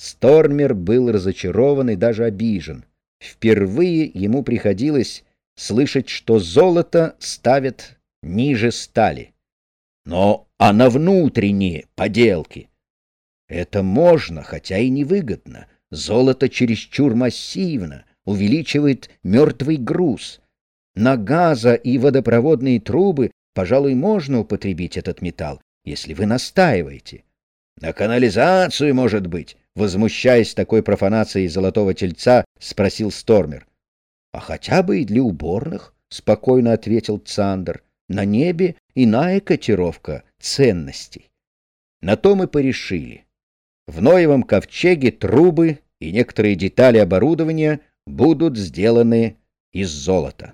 Стормер был разочарован и даже обижен. Впервые ему приходилось слышать, что золото ставят ниже стали. Но а на внутренние поделки? Это можно, хотя и невыгодно. Золото чересчур массивно, увеличивает мертвый груз. На газа и водопроводные трубы, пожалуй, можно употребить этот металл, если вы настаиваете. На канализацию, может быть, возмущаясь такой профанацией золотого тельца, спросил Стормер. — А хотя бы и для уборных, — спокойно ответил Цандер. — На небе иная котировка ценностей. На то мы порешили. В Ноевом ковчеге трубы и некоторые детали оборудования будут сделаны из золота.